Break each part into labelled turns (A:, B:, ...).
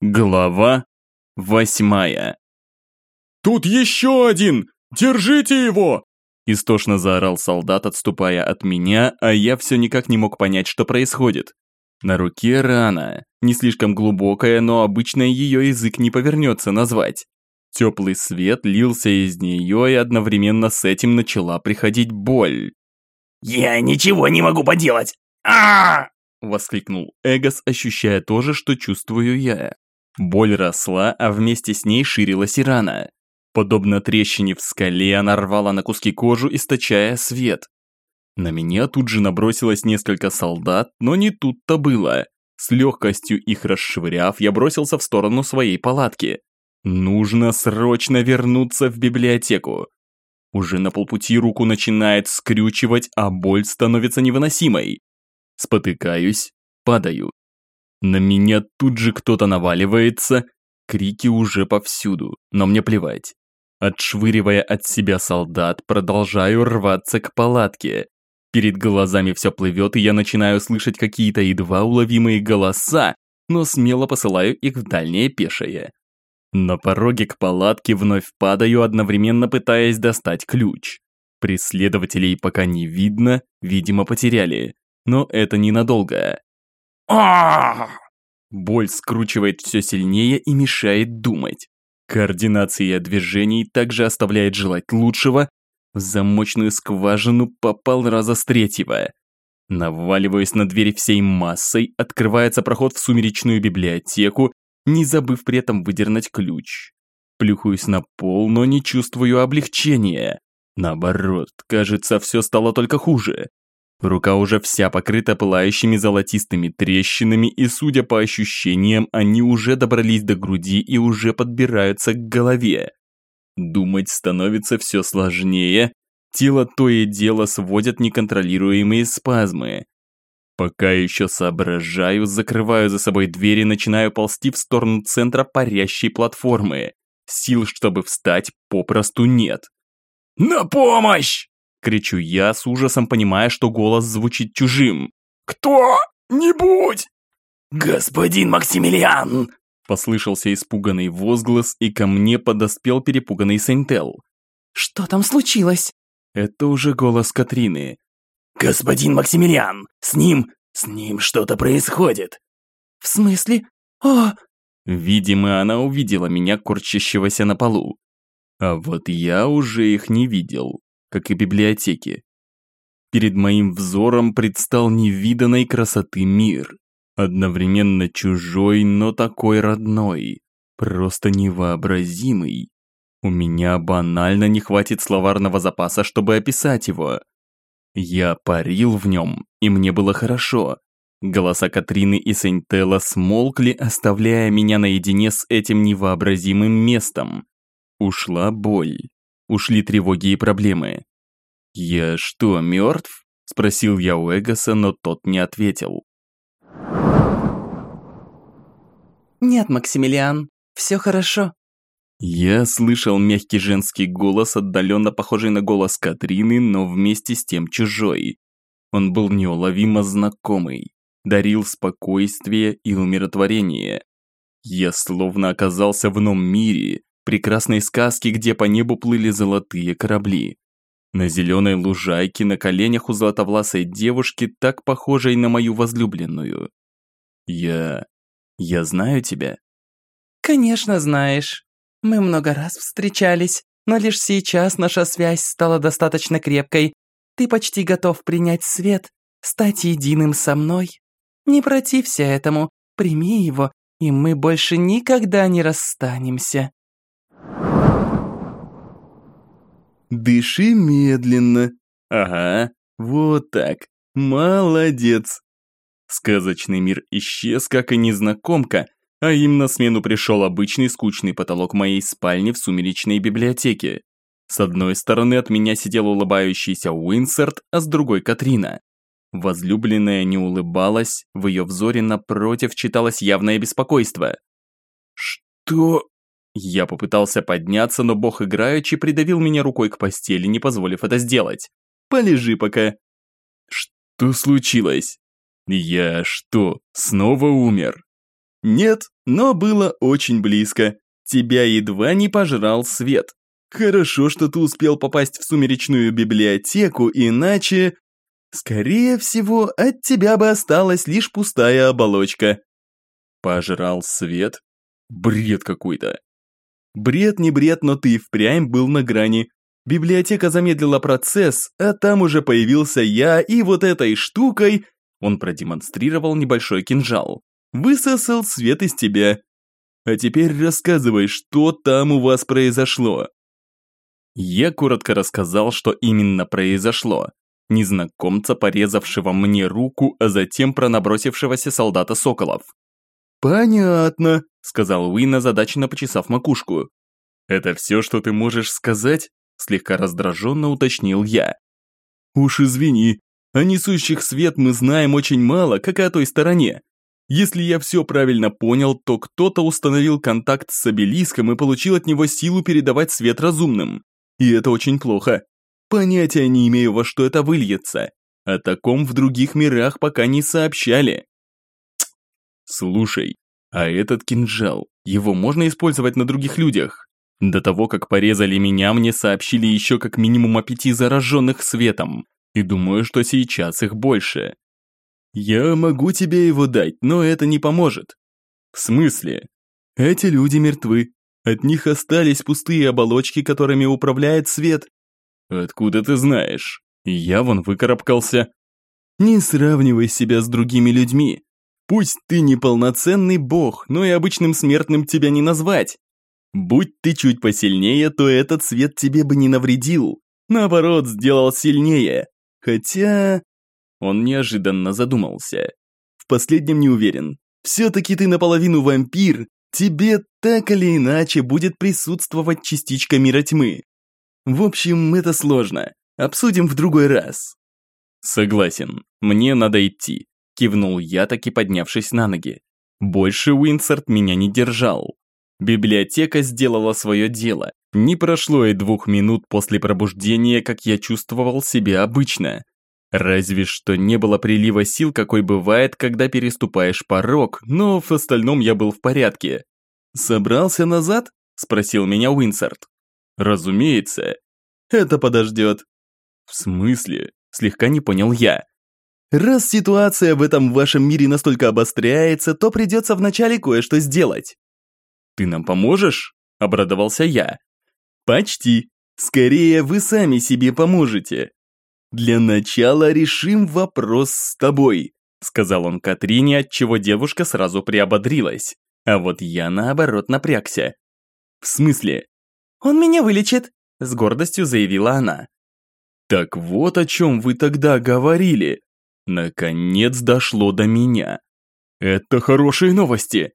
A: Глава восьмая.
B: «Тут еще один! Держите его!»
A: Истошно заорал солдат, отступая от меня, а я все никак не мог понять, что происходит. На руке рана, не слишком глубокая, но обычно ее язык не повернется назвать. Теплый свет лился из нее, и одновременно с этим начала приходить боль.
C: «Я ничего не могу поделать! а
A: Воскликнул Эгос, ощущая то же, что чувствую я. Боль росла, а вместе с ней ширилась и рана. Подобно трещине в скале, она рвала на куски кожу, источая свет. На меня тут же набросилось несколько солдат, но не тут-то было. С легкостью их расшвыряв, я бросился в сторону своей палатки. Нужно срочно вернуться в библиотеку. Уже на полпути руку начинает скрючивать, а боль становится невыносимой. Спотыкаюсь, падаю. На меня тут же кто-то наваливается, крики уже повсюду, но мне плевать. Отшвыривая от себя солдат, продолжаю рваться к палатке. Перед глазами все плывет, и я начинаю слышать какие-то едва уловимые голоса, но смело посылаю их в дальнее пешее. На пороге к палатке вновь падаю, одновременно пытаясь достать ключ. Преследователей пока не видно, видимо потеряли. Но это ненадолго Боль скручивает все сильнее и мешает думать. Координация движений также оставляет желать лучшего. В замочную скважину попал раза с третьего. Наваливаюсь на дверь всей массой, открывается проход в сумеречную библиотеку, не забыв при этом выдернуть ключ. Плюхаюсь на пол, но не чувствую облегчения. Наоборот, кажется, все стало только хуже. Рука уже вся покрыта пылающими золотистыми трещинами, и, судя по ощущениям, они уже добрались до груди и уже подбираются к голове. Думать становится все сложнее, тело то и дело сводят неконтролируемые спазмы. Пока еще соображаю, закрываю за собой дверь и начинаю ползти в сторону центра парящей платформы. Сил, чтобы встать, попросту нет.
C: «На помощь!»
A: Кричу я, с ужасом понимая, что голос звучит чужим.
C: «Кто-нибудь!» «Господин Максимилиан!»
A: Послышался испуганный возглас, и ко мне подоспел перепуганный Сентел.
D: «Что там случилось?»
A: Это уже голос Катрины.
C: «Господин Максимилиан! С ним... с ним что-то происходит!»
D: «В смысле? О!»
A: Видимо, она увидела меня, корчащегося на полу. А вот я уже их не видел как и библиотеки. Перед моим взором предстал невиданной красоты мир, одновременно чужой, но такой родной, просто невообразимый. У меня банально не хватит словарного запаса, чтобы описать его. Я парил в нем, и мне было хорошо. Голоса Катрины и Сентелла смолкли, оставляя меня наедине с этим невообразимым местом. Ушла боль. Ушли тревоги и проблемы. «Я что, мертв?» – спросил я у Эгоса, но тот не ответил.
D: «Нет, Максимилиан, все хорошо».
A: Я слышал мягкий женский голос, отдаленно похожий на голос Катрины, но вместе с тем чужой. Он был неуловимо знакомый, дарил спокойствие и умиротворение. Я словно оказался в ином мире, прекрасной сказке, где по небу плыли золотые корабли. На зеленой лужайке на коленях у золотовласой девушки, так похожей на мою возлюбленную. Я... я знаю тебя?
D: Конечно, знаешь. Мы много раз встречались, но лишь сейчас наша связь стала достаточно крепкой. Ты почти готов принять свет, стать единым со мной. Не протився этому, прими его, и мы больше никогда не расстанемся.
A: Дыши медленно. Ага, вот так. Молодец. Сказочный мир исчез, как и незнакомка, а им на смену пришел обычный скучный потолок моей спальни в сумеречной библиотеке. С одной стороны от меня сидел улыбающийся Уинсерт, а с другой Катрина. Возлюбленная не улыбалась, в ее взоре напротив читалось явное беспокойство. «Что?» Я попытался подняться, но бог играючи придавил меня рукой к постели, не позволив это сделать. Полежи пока. Что случилось? Я что, снова умер? Нет, но было очень близко. Тебя едва не пожрал свет. Хорошо, что ты успел попасть в сумеречную библиотеку, иначе... Скорее всего, от тебя бы осталась лишь пустая оболочка. Пожрал свет? Бред какой-то. Бред не бред, но ты впрямь был на грани. Библиотека замедлила процесс, а там уже появился я, и вот этой штукой... Он продемонстрировал небольшой кинжал. Высосал свет из тебя. А теперь рассказывай, что там у вас произошло. Я коротко рассказал, что именно произошло. Незнакомца, порезавшего мне руку, а затем про набросившегося солдата Соколов. «Понятно», – сказал Уин, озадаченно почесав макушку. «Это все, что ты можешь сказать?» – слегка раздраженно уточнил я. «Уж извини, о несущих свет мы знаем очень мало, как и о той стороне. Если я все правильно понял, то кто-то установил контакт с обелиском и получил от него силу передавать свет разумным. И это очень плохо. Понятия не имею, во что это выльется. О таком в других мирах пока не сообщали. Слушай, а этот кинжал, его можно использовать на других людях? До того, как порезали меня, мне сообщили еще как минимум о пяти зараженных светом. И думаю, что сейчас их больше. Я могу тебе его дать, но это не поможет. В смысле? Эти люди мертвы. От них остались пустые оболочки, которыми управляет свет. Откуда ты знаешь? Я вон выкарабкался. Не сравнивай себя с другими людьми. Пусть ты не полноценный бог, но и обычным смертным тебя не назвать. Будь ты чуть посильнее, то этот свет тебе бы не навредил. Наоборот, сделал сильнее. Хотя... Он неожиданно задумался. В последнем не уверен. Все-таки ты наполовину вампир, тебе так или иначе будет присутствовать частичка мира тьмы. В общем, это сложно. Обсудим в другой раз. Согласен, мне надо идти. Кивнул я, таки поднявшись на ноги. Больше Уинсорт меня не держал. Библиотека сделала свое дело. Не прошло и двух минут после пробуждения, как я чувствовал себя обычно. Разве что не было прилива сил, какой бывает, когда переступаешь порог, но в остальном я был в порядке. «Собрался назад?» – спросил меня Уинсорт. «Разумеется. Это подождет». «В смысле?» – слегка не понял я. «Раз ситуация в этом вашем мире настолько обостряется, то придется вначале кое-что сделать». «Ты нам поможешь?» – обрадовался я. «Почти. Скорее, вы сами себе поможете. «Для начала решим вопрос с тобой», сказал он Катрине, отчего девушка сразу приободрилась. А вот я наоборот напрягся. «В смысле?» «Он меня вылечит», с гордостью заявила она. «Так вот о чем вы тогда говорили. Наконец дошло до меня. Это хорошие новости».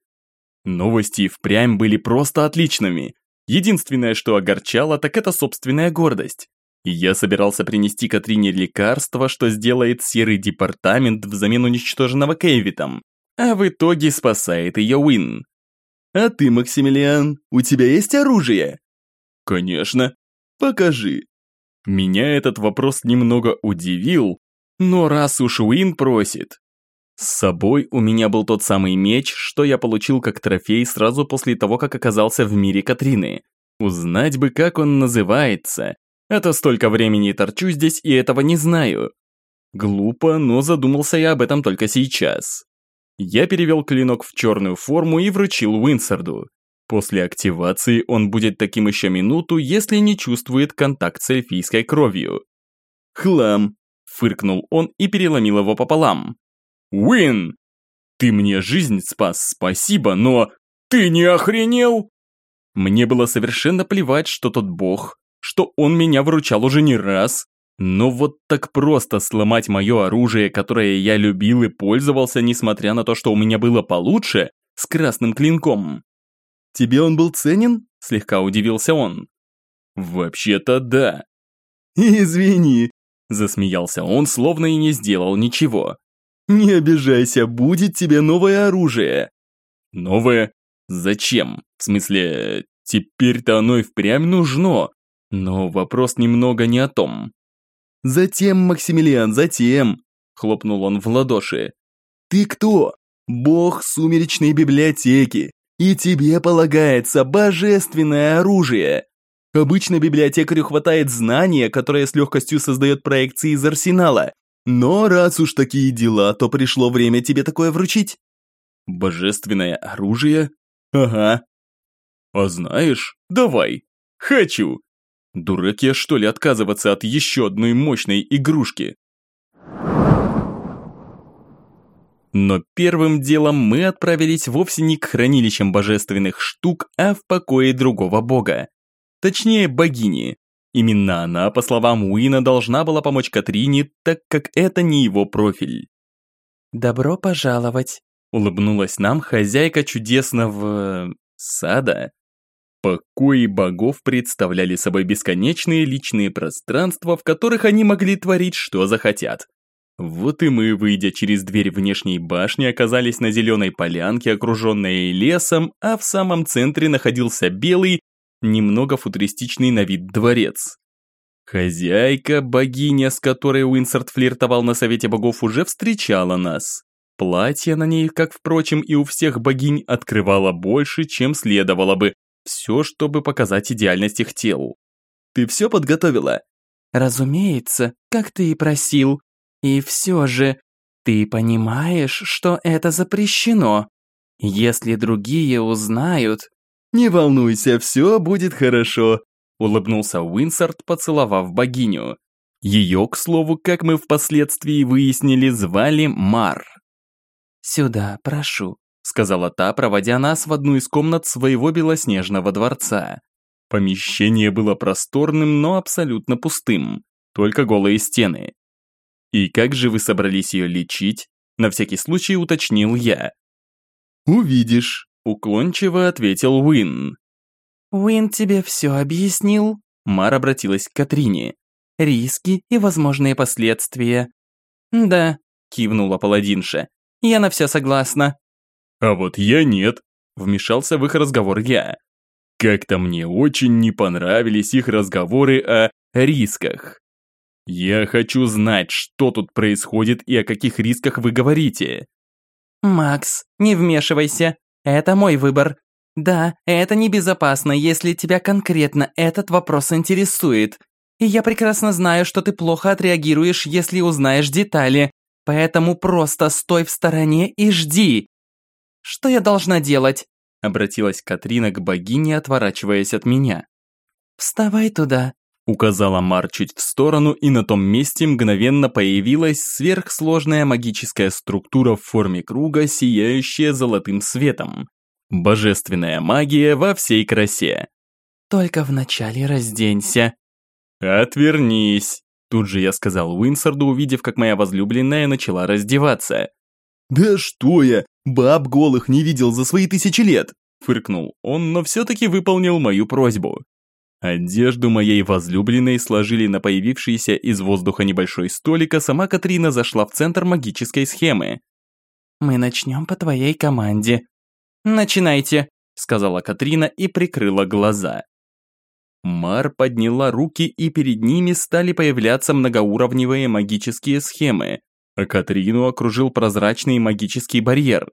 A: Новости впрямь были просто отличными. Единственное, что огорчало, так это собственная гордость. Я собирался принести Катрине лекарство, что сделает серый департамент взамен уничтоженного Кевитом, а в итоге спасает ее Уин. «А ты, Максимилиан, у тебя есть оружие?» «Конечно. Покажи». Меня этот вопрос немного удивил, но раз уж Уин просит. С собой у меня был тот самый меч, что я получил как трофей сразу после того, как оказался в мире Катрины. Узнать бы, как он называется, это столько времени торчу здесь и этого не знаю. Глупо, но задумался я об этом только сейчас. Я перевел клинок в черную форму и вручил Уинсарду. После активации он будет таким еще минуту, если не чувствует контакт с эльфийской кровью. «Хлам!» – фыркнул он и переломил его пополам. «Уин! Ты мне жизнь спас, спасибо, но... Ты не охренел?» Мне было совершенно плевать, что тот бог, что он меня выручал уже не раз. Но вот так просто сломать мое оружие, которое я любил и пользовался, несмотря на то, что у меня было получше, с красным клинком. «Тебе он был ценен?» – слегка удивился он. «Вообще-то да». «Извини», – засмеялся он, словно и не сделал ничего. «Не обижайся, будет тебе новое оружие». «Новое? Зачем? В смысле, теперь-то оно и впрямь нужно. Но вопрос немного не о том. «Затем, Максимилиан, затем!» – хлопнул он в ладоши. «Ты кто? Бог сумеречной библиотеки. И тебе полагается божественное оружие. Обычно библиотекарю хватает знания, которое с легкостью создает проекции из арсенала. Но раз уж такие дела, то пришло время тебе такое вручить. Божественное оружие? Ага. А знаешь, давай. Хочу. Дурак я что ли отказываться от еще одной мощной игрушки? Но первым делом мы отправились вовсе не к хранилищам божественных штук, а в покое другого бога. Точнее, богини. Именно она, по словам Уина, должна была помочь Катрине, так как это не его профиль.
D: «Добро пожаловать», – улыбнулась нам хозяйка чудесного... сада.
A: Покои богов представляли собой бесконечные личные пространства, в которых они могли творить, что захотят. Вот и мы, выйдя через дверь внешней башни, оказались на зеленой полянке, окруженной лесом, а в самом центре находился белый, немного футуристичный на вид дворец. Хозяйка, богиня, с которой Уинсорт флиртовал на Совете Богов, уже встречала нас. Платье на ней, как, впрочем, и у всех богинь, открывало больше, чем следовало бы. Все, чтобы показать идеальность их тел. «Ты все подготовила?»
D: «Разумеется, как ты и просил», и все же, ты понимаешь, что это запрещено? Если другие узнают...
A: «Не волнуйся, все будет хорошо», – улыбнулся Уинсорт, поцеловав богиню. Ее, к слову, как мы впоследствии выяснили, звали Мар.
D: «Сюда, прошу», –
A: сказала та, проводя нас в одну из комнат своего белоснежного дворца. Помещение было просторным, но абсолютно пустым, только голые стены. «И как же вы собрались ее лечить?» На всякий случай уточнил я. «Увидишь», – уклончиво ответил Уин.
D: «Уин тебе все объяснил?»
A: Мар обратилась к Катрине.
D: «Риски и возможные последствия». «Да», – кивнула паладинша. «Я на все согласна».
A: «А вот я нет», – вмешался в их разговор я. Как-то мне очень не понравились их разговоры о рисках. «Я хочу знать, что тут происходит и о каких рисках вы говорите».
D: «Макс, не вмешивайся. Это мой выбор. Да, это небезопасно, если тебя конкретно этот вопрос интересует. И я прекрасно знаю, что ты плохо отреагируешь, если узнаешь детали. Поэтому просто стой в стороне и жди. Что я должна делать?»
A: Обратилась Катрина к богине, отворачиваясь от меня.
D: «Вставай туда
A: Указала Мар чуть в сторону, и на том месте мгновенно появилась сверхсложная магическая структура в форме круга, сияющая золотым светом. Божественная магия во всей красе.
D: «Только вначале разденься».
A: «Отвернись», тут же я сказал Уинсорду, увидев, как моя возлюбленная начала раздеваться. «Да что я, баб голых не видел за свои тысячи лет!» Фыркнул он, но все-таки выполнил мою просьбу. Одежду моей возлюбленной сложили на появившийся из воздуха небольшой столик, а сама Катрина зашла в центр магической схемы.
D: «Мы начнем по твоей команде». «Начинайте», – сказала Катрина и прикрыла глаза.
A: Мар подняла руки, и перед ними стали появляться многоуровневые магические схемы, Катрину окружил прозрачный магический барьер.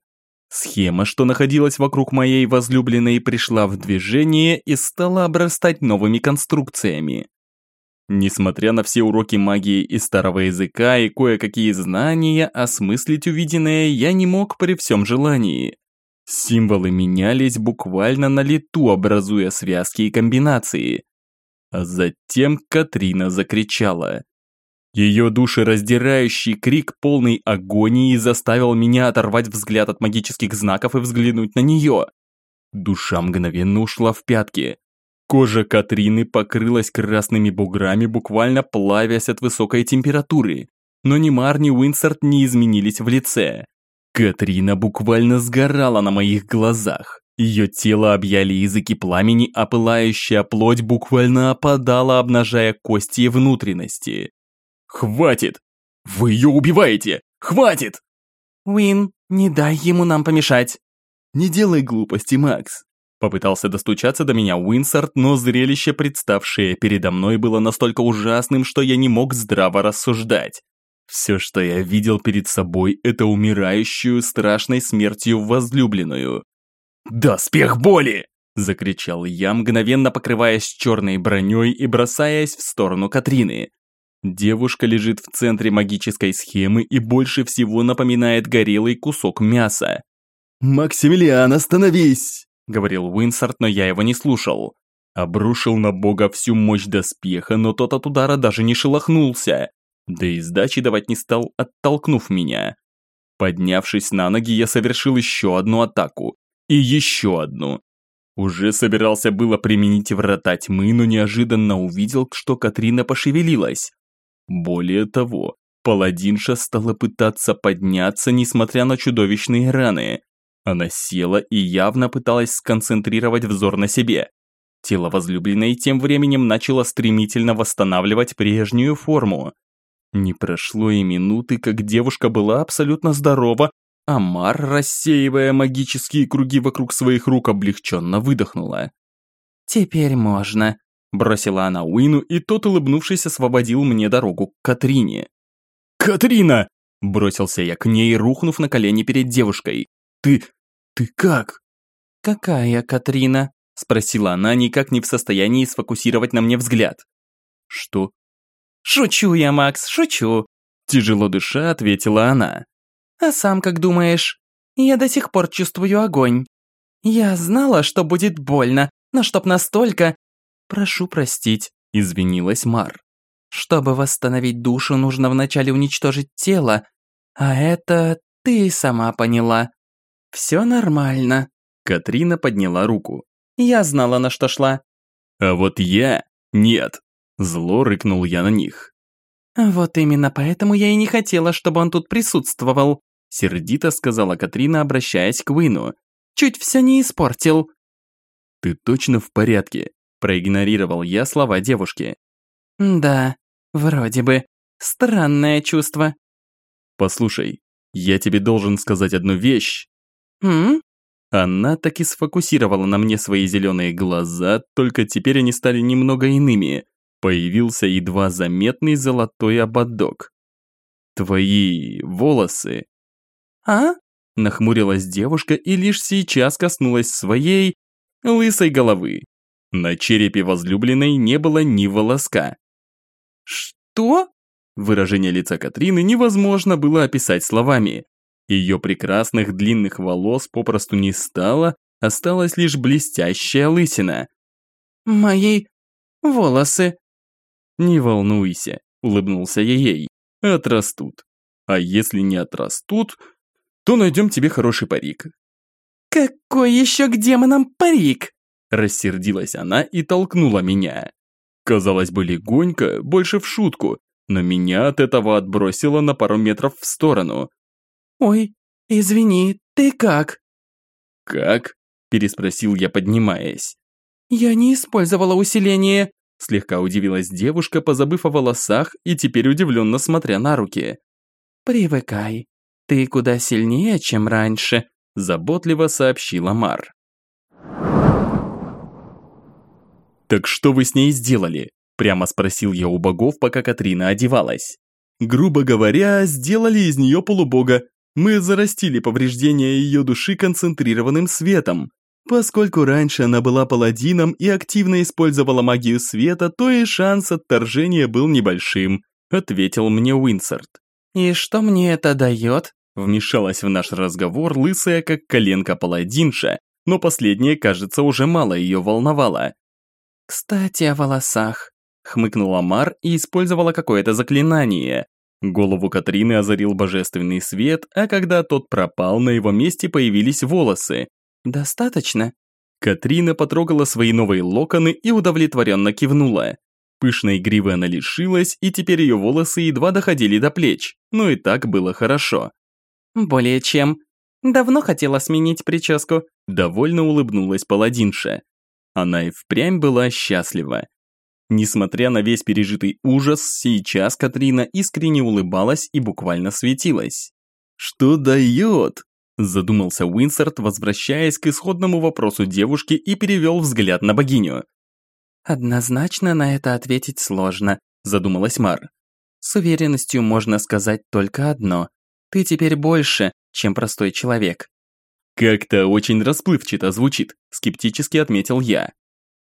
A: Схема, что находилась вокруг моей возлюбленной, пришла в движение и стала обрастать новыми конструкциями. Несмотря на все уроки магии из старого языка и кое-какие знания, осмыслить увиденное я не мог при всем желании. Символы менялись буквально на лету, образуя связки и комбинации. А затем Катрина закричала. Ее душераздирающий крик полный агонии заставил меня оторвать взгляд от магических знаков и взглянуть на нее. Душа мгновенно ушла в пятки. Кожа Катрины покрылась красными буграми, буквально плавясь от высокой температуры. Но ни Мар, ни Уинсорт не изменились в лице. Катрина буквально сгорала на моих глазах. Ее тело объяли языки пламени, а пылающая плоть буквально опадала, обнажая кости и внутренности. «Хватит! Вы ее убиваете! Хватит!»
D: «Уин, не дай ему нам помешать!»
A: «Не делай глупости, Макс!» Попытался достучаться до меня Уинсорт, но зрелище, представшее передо мной, было настолько ужасным, что я не мог здраво рассуждать. Все, что я видел перед собой, это умирающую страшной смертью возлюбленную. «Доспех боли!» – закричал я, мгновенно покрываясь черной броней и бросаясь в сторону Катрины. Девушка лежит в центре магической схемы и больше всего напоминает горелый кусок мяса. «Максимилиан, остановись!» – говорил Уинсарт, но я его не слушал. Обрушил на бога всю мощь доспеха, но тот от удара даже не шелохнулся. Да и сдачи давать не стал, оттолкнув меня. Поднявшись на ноги, я совершил еще одну атаку. И еще одну. Уже собирался было применить врата тьмы, но неожиданно увидел, что Катрина пошевелилась. Более того, паладинша стала пытаться подняться, несмотря на чудовищные раны. Она села и явно пыталась сконцентрировать взор на себе. Тело возлюбленной тем временем начало стремительно восстанавливать прежнюю форму. Не прошло и минуты, как девушка была абсолютно здорова, а Мар, рассеивая магические круги вокруг своих рук, облегченно выдохнула.
D: «Теперь можно», – бросила она Уину, и тот, улыбнувшись, освободил мне дорогу к Катрине.
A: «Катрина!» – бросился я к ней, рухнув на колени перед девушкой. «Ты... ты как?»
D: «Какая Катрина?» Спросила она, никак не в состоянии сфокусировать на мне взгляд.
A: «Что?»
D: «Шучу я, Макс, шучу!»
A: Тяжело дыша, ответила она.
D: «А сам как думаешь? Я до сих пор чувствую огонь. Я знала, что будет больно, но чтоб настолько...» «Прошу простить», – извинилась Мар. «Чтобы восстановить душу, нужно вначале уничтожить тело, а это ты сама поняла. Все нормально».
A: Катрина подняла руку.
D: Я знала, на что шла.
A: А вот я нет. Зло рыкнул я на них.
D: Вот именно поэтому я и не хотела, чтобы он тут присутствовал. Сердито сказала Катрина, обращаясь к Уину. Чуть все не испортил.
A: Ты точно в порядке? Проигнорировал я слова девушки.
D: Да, вроде бы. Странное чувство.
A: Послушай, я тебе должен сказать одну вещь.
D: М?
A: Она так и сфокусировала на мне свои зеленые глаза, только теперь они стали немного иными. Появился едва заметный золотой ободок. «Твои волосы...»
D: «А?»
A: Нахмурилась девушка и лишь сейчас коснулась своей лысой головы. На черепе возлюбленной не было ни волоска.
D: «Что?»
A: Выражение лица Катрины невозможно было описать словами. Ее прекрасных длинных волос попросту не стало, осталась лишь блестящая лысина.
D: «Мои волосы».
A: «Не волнуйся», – улыбнулся я ей. «Отрастут. А если не отрастут, то найдем тебе хороший парик».
D: «Какой еще к демонам парик?»
A: Рассердилась она и толкнула меня. Казалось бы, легонько, больше в шутку, но меня от этого отбросило на пару метров в сторону.
D: «Ой, извини, ты как?»
A: «Как?» – переспросил я, поднимаясь.
D: «Я не использовала усиление», –
A: слегка удивилась девушка, позабыв о волосах и теперь удивленно смотря на руки.
D: «Привыкай, ты куда сильнее, чем раньше», – заботливо сообщила Мар.
A: «Так что вы с ней сделали?» – прямо спросил я у богов, пока Катрина одевалась. «Грубо говоря, сделали из нее полубога, мы зарастили повреждения ее души концентрированным светом. Поскольку раньше она была паладином и активно использовала магию света, то и шанс отторжения был небольшим, ответил мне Уинсарт.
D: «И что мне это дает?»
A: Вмешалась в наш разговор лысая, как коленка паладинша, но последнее, кажется, уже мало ее волновало.
D: «Кстати, о волосах», — хмыкнула Мар и использовала какое-то заклинание.
A: Голову Катрины озарил божественный свет, а когда тот пропал, на его месте появились волосы.
D: «Достаточно?»
A: Катрина потрогала свои новые локоны и удовлетворенно кивнула. Пышной гривы она лишилась, и теперь ее волосы едва доходили до плеч, но и так было хорошо.
D: «Более чем. Давно хотела сменить прическу»,
A: довольно улыбнулась паладинша. Она и впрямь была счастлива. Несмотря на весь пережитый ужас, сейчас Катрина искренне улыбалась и буквально светилась. «Что дает?» – задумался Уинсорт, возвращаясь к исходному вопросу девушки и перевел взгляд на богиню.
D: «Однозначно на это ответить сложно», – задумалась Мар. «С уверенностью можно сказать только одно. Ты теперь больше, чем простой человек».
A: Как-то очень расплывчато звучит, скептически отметил я.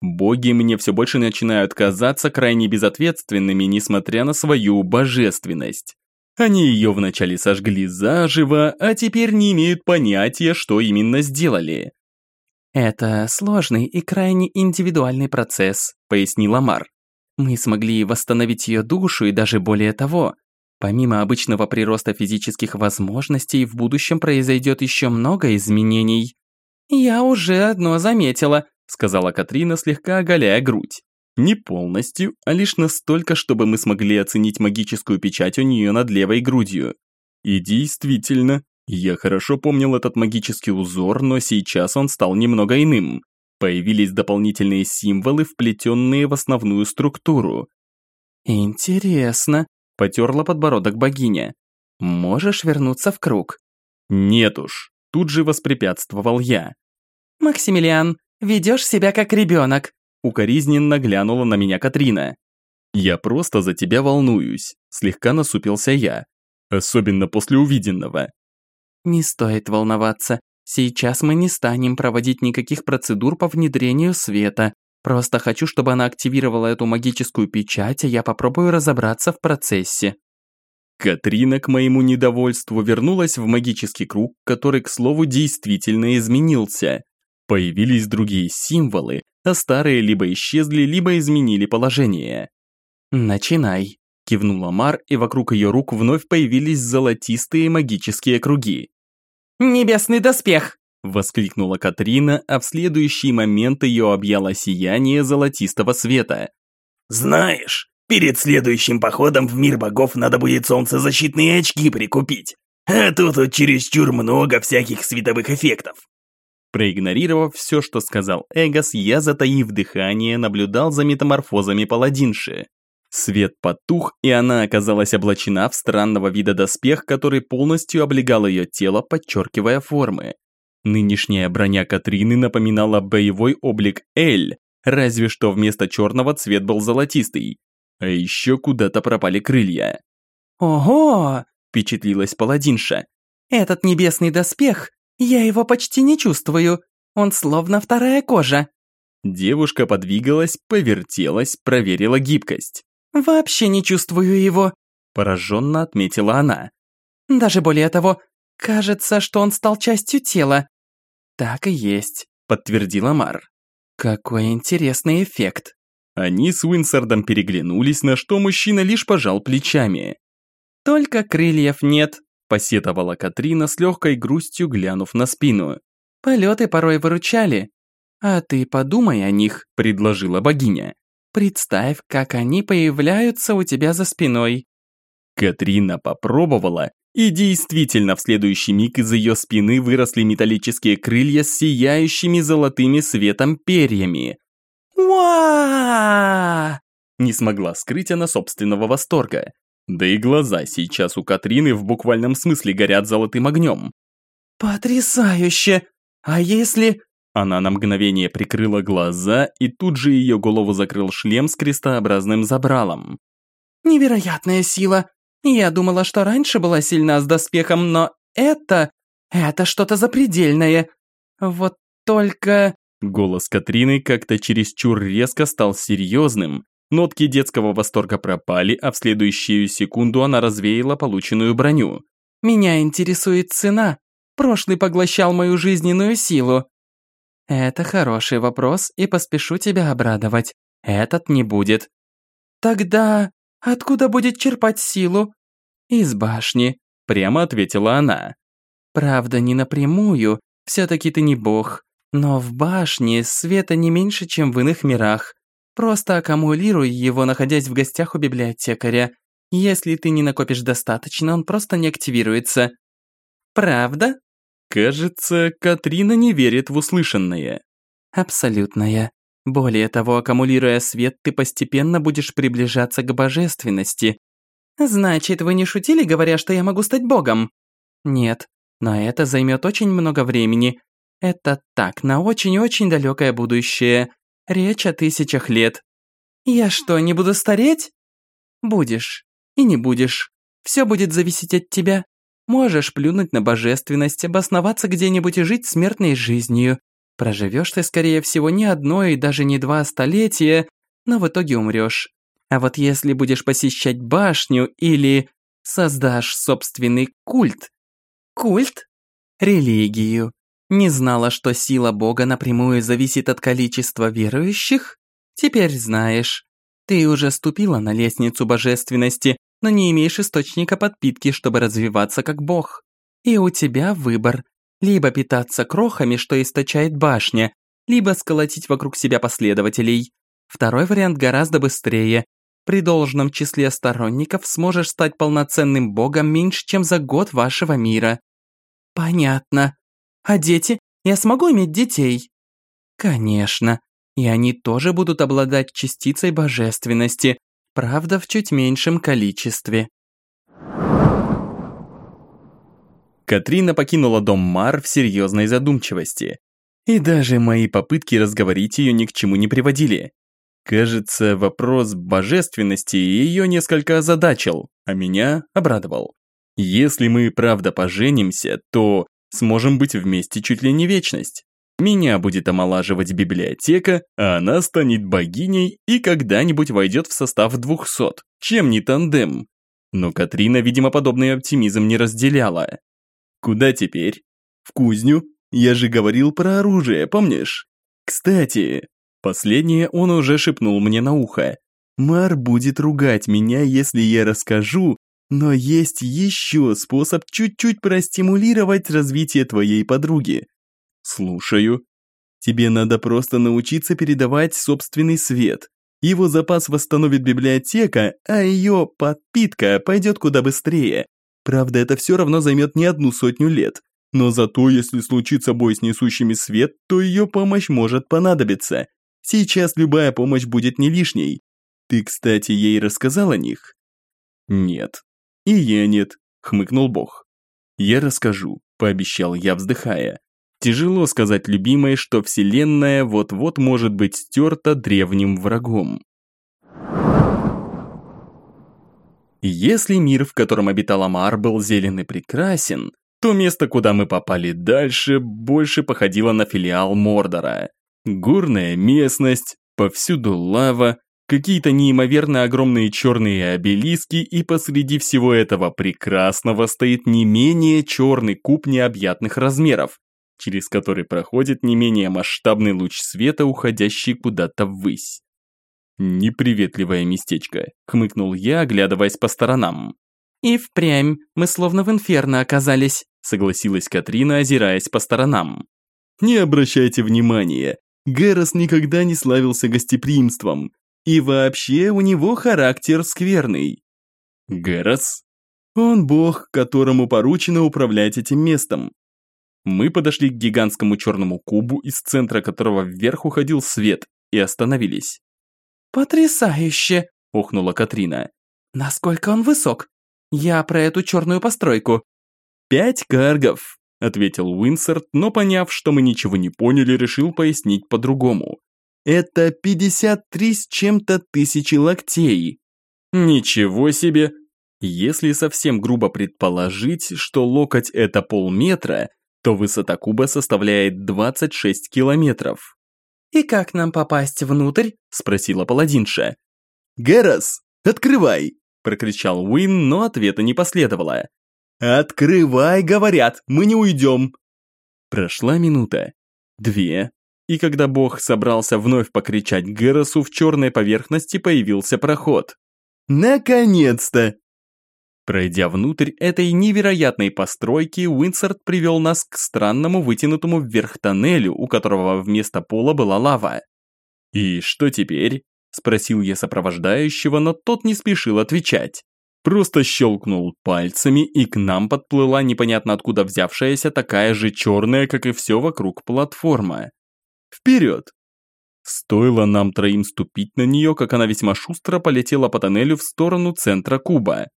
A: Боги мне все больше начинают казаться крайне безответственными, несмотря на свою божественность. Они ее вначале сожгли заживо, а теперь не имеют понятия, что именно сделали.
D: «Это сложный и крайне индивидуальный процесс», – пояснила Мар. «Мы смогли восстановить ее душу и даже более того. Помимо обычного прироста физических возможностей, в будущем произойдет еще много изменений». «Я уже одно заметила», сказала Катрина, слегка оголяя грудь. Не полностью, а лишь настолько, чтобы мы смогли оценить магическую печать у нее над левой грудью. И действительно, я хорошо помнил этот магический узор, но сейчас он стал немного иным. Появились дополнительные символы, вплетенные в основную структуру. «Интересно», – потерла подбородок богиня. «Можешь вернуться в круг?»
A: «Нет уж», – тут же воспрепятствовал я.
D: «Максимилиан, Ведешь себя как ребенок», –
A: укоризненно глянула на меня Катрина. «Я просто за тебя волнуюсь», – слегка насупился я. Особенно после увиденного.
D: «Не стоит волноваться. Сейчас мы не станем проводить никаких процедур по внедрению света. Просто хочу, чтобы она активировала эту магическую печать, а я попробую разобраться в процессе».
A: Катрина к моему недовольству вернулась в магический круг, который, к слову, действительно изменился. Появились другие символы, а старые либо исчезли, либо изменили положение.
D: «Начинай», – кивнула Мар, и вокруг ее рук вновь появились золотистые магические круги. «Небесный доспех!»
A: – воскликнула Катрина, а в следующий момент ее объяло сияние золотистого света.
C: «Знаешь, перед следующим походом в мир богов надо будет солнцезащитные очки прикупить. А тут вот чересчур много всяких световых эффектов.
A: Проигнорировав все, что сказал Эгос, я, затаив дыхание, наблюдал за метаморфозами паладинши. Свет потух, и она оказалась облачена в странного вида доспех, который полностью облегал ее тело, подчеркивая формы. Нынешняя броня Катрины напоминала боевой облик Эль, разве что вместо черного цвет был золотистый. А еще куда-то пропали крылья.
D: «Ого!» – впечатлилась паладинша. «Этот небесный доспех «Я его почти не чувствую. Он словно вторая кожа».
A: Девушка подвигалась, повертелась, проверила гибкость.
D: «Вообще не чувствую его», – пораженно отметила она. «Даже более того, кажется, что он стал частью тела». «Так и есть», – подтвердила Мар. «Какой интересный эффект».
A: Они с Уинсардом переглянулись, на что мужчина лишь пожал плечами.
D: «Только крыльев нет»,
A: посетовала Катрина с легкой грустью, глянув на спину.
D: «Полеты порой выручали. А ты подумай о них», – предложила богиня. «Представь, как они появляются у тебя за спиной».
A: Катрина попробовала, и действительно в следующий миг из ее спины выросли металлические крылья с сияющими золотыми светом перьями.
D: «Уа!»
A: Не смогла скрыть она собственного восторга. Да и глаза сейчас у Катрины в буквальном смысле горят золотым огнем.
D: «Потрясающе! А если...»
A: Она на мгновение прикрыла глаза, и тут же ее голову закрыл шлем с крестообразным забралом.
D: «Невероятная сила! Я думала, что раньше была сильна с доспехом, но это... Это что-то запредельное. Вот только...»
A: Голос Катрины как-то чересчур резко стал серьезным, Нотки детского восторга пропали, а в следующую секунду она развеяла полученную броню.
D: «Меня интересует цена. Прошлый поглощал мою жизненную силу». «Это хороший вопрос, и поспешу тебя обрадовать. Этот не будет». «Тогда откуда будет черпать силу?» «Из башни», – прямо ответила она. «Правда, не напрямую, все-таки ты не бог, но в башне света не меньше, чем в иных мирах. Просто аккумулируй его, находясь в гостях у библиотекаря. Если ты не накопишь достаточно, он просто не активируется. Правда?
A: Кажется, Катрина не верит в услышанное.
D: Абсолютная. Более того, аккумулируя свет, ты постепенно будешь приближаться к божественности. Значит, вы не шутили, говоря, что я могу стать богом? Нет, но это займет очень много времени. Это так, на очень-очень далекое будущее. Речь о тысячах лет. Я что, не буду стареть? Будешь. И не будешь. Все будет зависеть от тебя. Можешь плюнуть на божественность, обосноваться где-нибудь и жить смертной жизнью. Проживешь ты, скорее всего, не одно и даже не два столетия, но в итоге умрешь. А вот если будешь посещать башню или создашь собственный культ. Культ? Религию. Не знала, что сила Бога напрямую зависит от количества верующих? Теперь знаешь. Ты уже ступила на лестницу божественности, но не имеешь источника подпитки, чтобы развиваться как Бог. И у тебя выбор. Либо питаться крохами, что источает башня, либо сколотить вокруг себя последователей. Второй вариант гораздо быстрее. При должном числе сторонников сможешь стать полноценным богом меньше, чем за год вашего мира. Понятно. А дети? Я смогу иметь детей? Конечно. И они тоже будут обладать частицей божественности, правда в чуть меньшем количестве.
A: Катрина покинула дом Мар в серьезной задумчивости. И даже мои попытки разговорить ее ни к чему не приводили. Кажется, вопрос божественности ее несколько озадачил, а меня обрадовал. Если мы правда поженимся, то сможем быть вместе чуть ли не вечность. Меня будет омолаживать библиотека, а она станет богиней и когда-нибудь войдет в состав двухсот. Чем не тандем? Но Катрина, видимо, подобный оптимизм не разделяла. Куда теперь? В кузню? Я же говорил про оружие, помнишь? Кстати, последнее он уже шепнул мне на ухо. Мар будет ругать меня, если я расскажу, но есть еще способ чуть-чуть простимулировать развитие твоей подруги. Слушаю. Тебе надо просто научиться передавать собственный свет. Его запас восстановит библиотека, а ее подпитка пойдет куда быстрее. Правда, это все равно займет не одну сотню лет. Но зато, если случится бой с несущими свет, то ее помощь может понадобиться. Сейчас любая помощь будет не лишней. Ты, кстати, ей рассказал о них? Нет. И я нет, хмыкнул Бог. Я расскажу, пообещал я, вздыхая. Тяжело сказать любимой, что Вселенная вот-вот может быть стерта древним врагом. Если мир, в котором обитал Амар, был зелен и прекрасен, то место, куда мы попали дальше, больше походило на филиал Мордора. Горная местность, повсюду лава, какие-то неимоверно огромные черные обелиски, и посреди всего этого прекрасного стоит не менее черный куб необъятных размеров, через который проходит не менее масштабный луч света, уходящий куда-то ввысь. «Неприветливое местечко», — хмыкнул я, оглядываясь по сторонам.
D: «И впрямь, мы словно в инферно оказались», — согласилась Катрина, озираясь по сторонам.
A: «Не обращайте внимания, Гэрос никогда не славился гостеприимством, и вообще у него характер скверный». «Гэрос?» «Он бог, которому поручено управлять этим местом. Мы подошли к гигантскому черному кубу, из центра которого вверх уходил свет, и остановились.
D: «Потрясающе!» – ухнула Катрина. «Насколько он высок? Я про эту черную постройку».
A: «Пять каргов», – ответил Уинсерт, но поняв, что мы ничего не поняли, решил пояснить по-другому. «Это 53 с чем-то тысячи локтей». «Ничего себе!» Если совсем грубо предположить, что локоть – это полметра, то высота куба составляет 26 километров.
D: «И как нам попасть внутрь?» – спросила паладинша.
A: «Герас, открывай!» – прокричал Уин, но ответа не последовало. «Открывай, говорят, мы не уйдем!» Прошла минута, две, и когда бог собрался вновь покричать Герасу, в черной поверхности появился проход. «Наконец-то!» Пройдя внутрь этой невероятной постройки, Уинсорт привел нас к странному вытянутому вверх тоннелю, у которого вместо пола была лава. «И что теперь?» – спросил я сопровождающего, но тот не спешил отвечать. Просто щелкнул пальцами, и к нам подплыла непонятно откуда взявшаяся такая же черная, как и все вокруг платформа. Вперед! Стоило нам троим ступить на нее, как она весьма шустро полетела по тоннелю в сторону центра куба.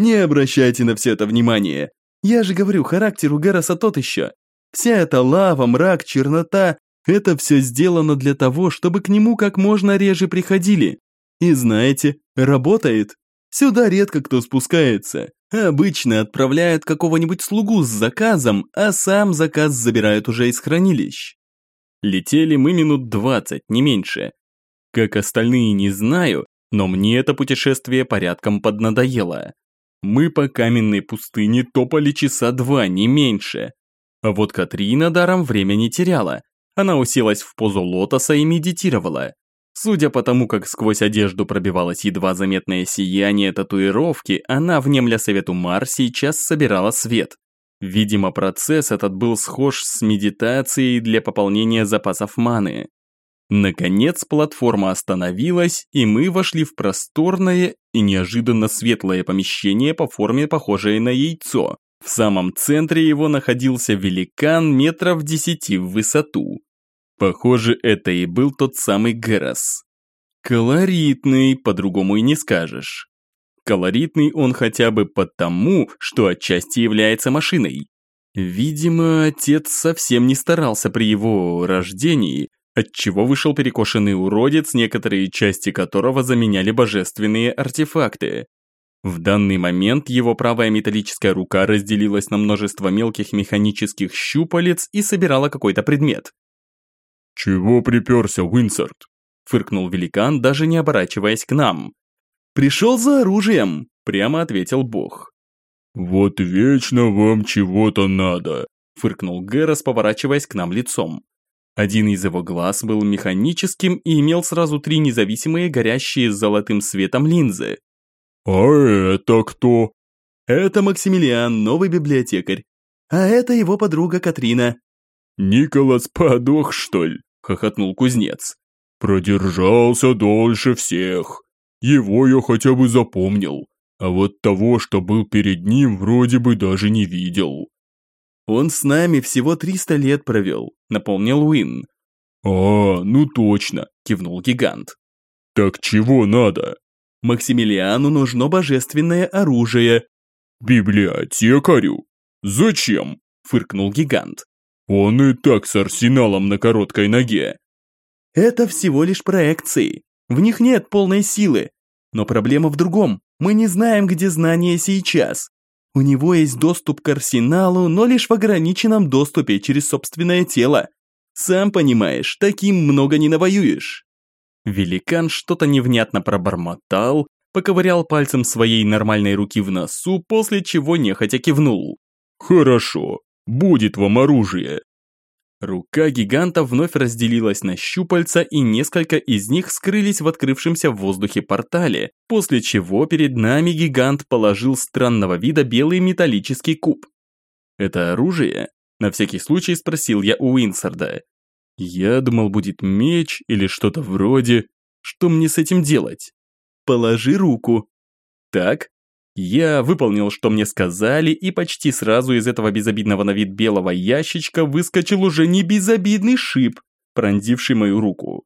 A: Не обращайте на все это внимание. Я же говорю, характер у Гараса тот еще. Вся эта лава, мрак, чернота – это все сделано для того, чтобы к нему как можно реже приходили. И знаете, работает. Сюда редко кто спускается. Обычно отправляют какого-нибудь слугу с заказом, а сам заказ забирают уже из хранилищ. Летели мы минут двадцать, не меньше. Как остальные не знаю, но мне это путешествие порядком поднадоело. Мы по каменной пустыне топали часа два, не меньше. А вот Катрина даром время не теряла. Она уселась в позу лотоса и медитировала. Судя по тому, как сквозь одежду пробивалось едва заметное сияние татуировки, она, внемля совету Мар, сейчас собирала свет. Видимо, процесс этот был схож с медитацией для пополнения запасов маны. Наконец платформа остановилась, и мы вошли в просторное и неожиданно светлое помещение по форме похожее на яйцо. В самом центре его находился великан метров десяти в высоту. Похоже, это и был тот самый Герас. Колоритный, по-другому и не скажешь. Колоритный он хотя бы потому, что отчасти является машиной. Видимо, отец совсем не старался при его рождении, отчего вышел перекошенный уродец, некоторые части которого заменяли божественные артефакты. В данный момент его правая металлическая рука разделилась на множество мелких механических щупалец и собирала какой-то предмет.
B: «Чего приперся, Уинсорт?»
A: – фыркнул великан, даже не оборачиваясь к нам. «Пришел за оружием», – прямо ответил бог.
B: «Вот вечно вам чего-то надо», –
A: фыркнул Герас, поворачиваясь к нам лицом. Один из его глаз был механическим и имел сразу три независимые горящие золотым светом линзы.
B: «А это кто?»
A: «Это Максимилиан, новый библиотекарь. А это его подруга Катрина».
B: «Николас подох, что ли?» – хохотнул кузнец. «Продержался дольше всех. Его я хотя бы запомнил, а вот того, что был перед ним, вроде бы даже не видел».
A: «Он с нами всего 300 лет провел», – напомнил Уин.
B: «А, ну точно», – кивнул гигант. «Так чего надо?»
A: «Максимилиану нужно божественное оружие».
B: «Библиотекарю? Зачем?» – фыркнул гигант. Он и так с арсеналом на короткой ноге.
A: Это всего лишь проекции. В них нет полной силы. Но проблема в другом. Мы не знаем, где знания сейчас. У него есть доступ к арсеналу, но лишь в ограниченном доступе через собственное тело. Сам понимаешь, таким много не навоюешь. Великан что-то невнятно пробормотал, поковырял пальцем своей нормальной руки в носу, после чего нехотя кивнул.
B: «Хорошо, Будет вам оружие!»
A: Рука гиганта вновь разделилась на щупальца, и несколько из них скрылись в открывшемся в воздухе портале, после чего перед нами гигант положил странного вида белый металлический куб. «Это оружие?» – на всякий случай спросил я у Уинсарда. «Я думал, будет меч или что-то вроде. Что мне с этим делать?» «Положи руку». «Так, я выполнил, что мне сказали, и почти сразу из этого безобидного на вид белого ящичка выскочил уже не безобидный шип, пронзивший мою руку.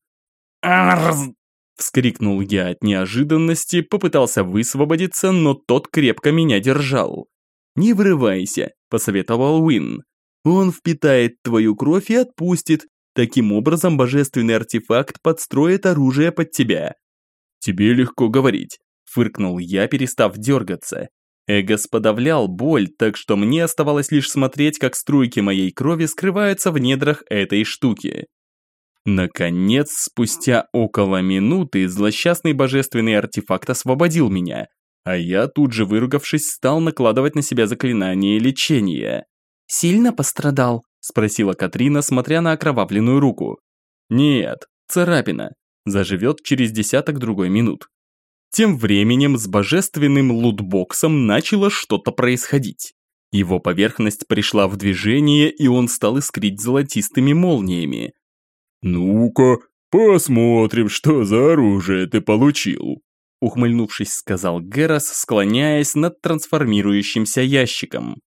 A: «Арррр!» – вскрикнул я от неожиданности, попытался высвободиться, но тот крепко меня держал. «Не врывайся», – посоветовал Уин. «Он впитает твою кровь и отпустит. Таким образом, божественный артефакт подстроит оружие под тебя». «Тебе легко говорить фыркнул я, перестав дергаться. Эгос подавлял боль, так что мне оставалось лишь смотреть, как струйки моей крови скрываются в недрах этой штуки. Наконец, спустя около минуты, злосчастный божественный артефакт освободил меня, а я тут же, выругавшись, стал накладывать на себя заклинание лечения.
D: «Сильно пострадал?» – спросила Катрина, смотря на окровавленную руку.
A: «Нет, царапина. Заживет через десяток другой минут». Тем временем с божественным лутбоксом начало что-то происходить. Его поверхность пришла в движение, и он стал искрить золотистыми молниями.
B: «Ну-ка, посмотрим, что за оружие ты получил»,
A: ухмыльнувшись, сказал Герас, склоняясь над трансформирующимся ящиком.